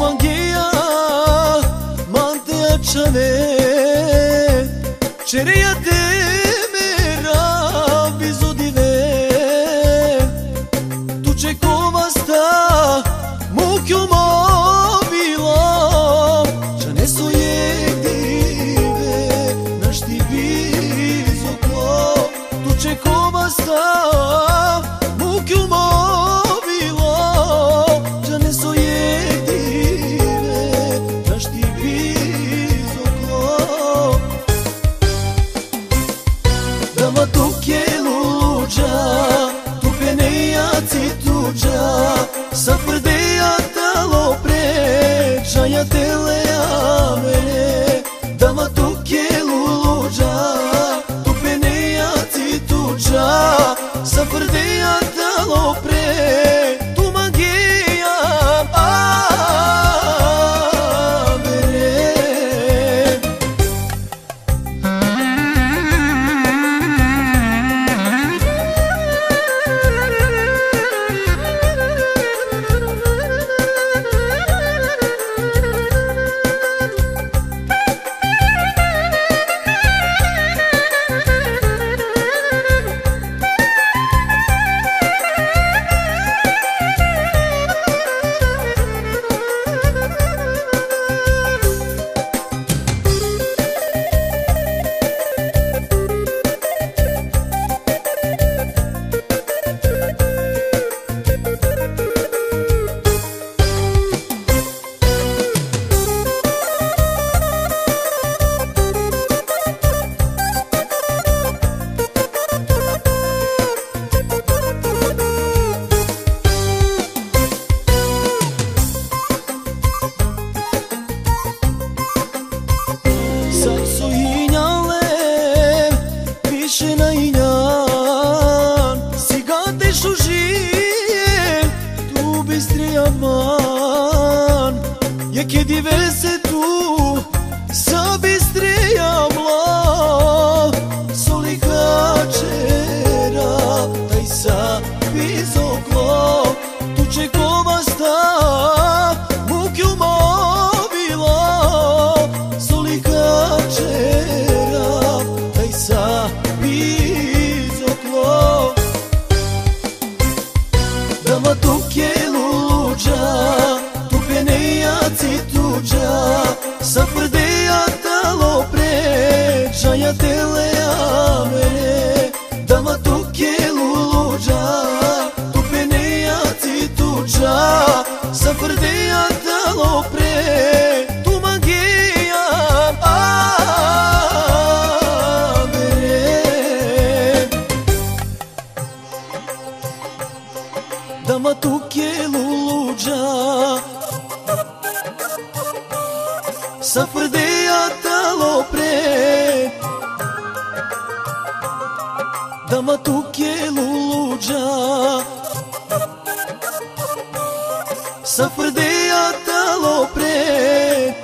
magia, mantea chanel. yaman Ya kedi verse mama tu kjelu luđa Sa frdeja talo pre Dama tu kjelu luđa Sa frdeja talo pre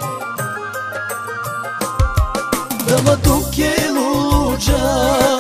Dama tu kjelu luđa